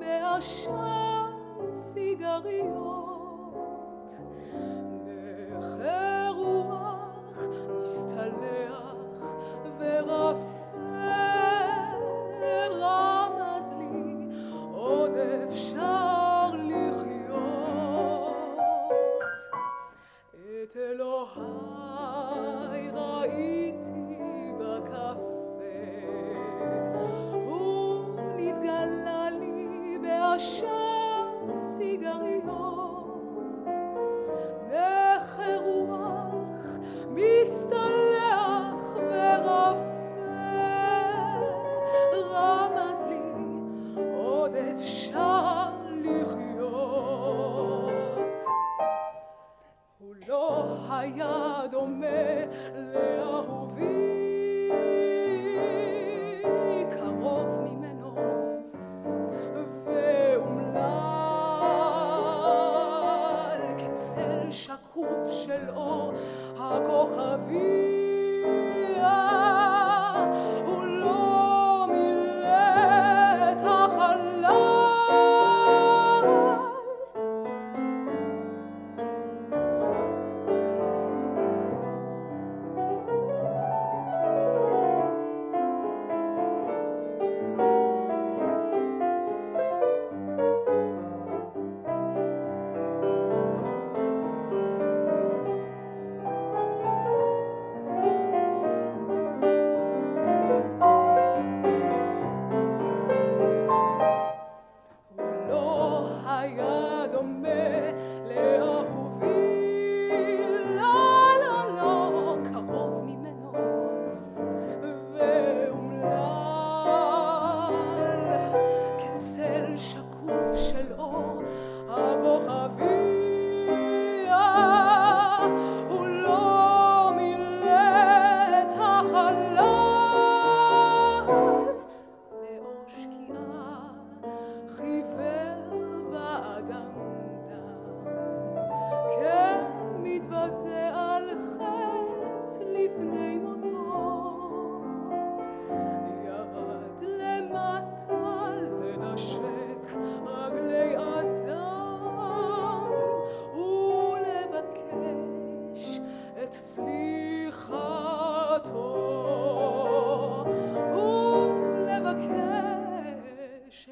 בעשן סיגריות. נכה רוח מסתלח ורפה רמז לי עוד אפשר לחיות. את אלוהי ראיתי בקפה, בעשן סיגריות. נכה רוח מסתלח ורפה, רמז לי עוד אפשר לחיות. הוא לא היה דומה שקוף של אור הכוכבי. את החלל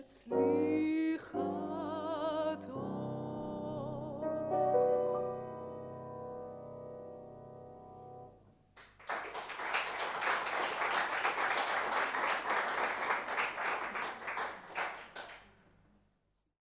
It's Lied.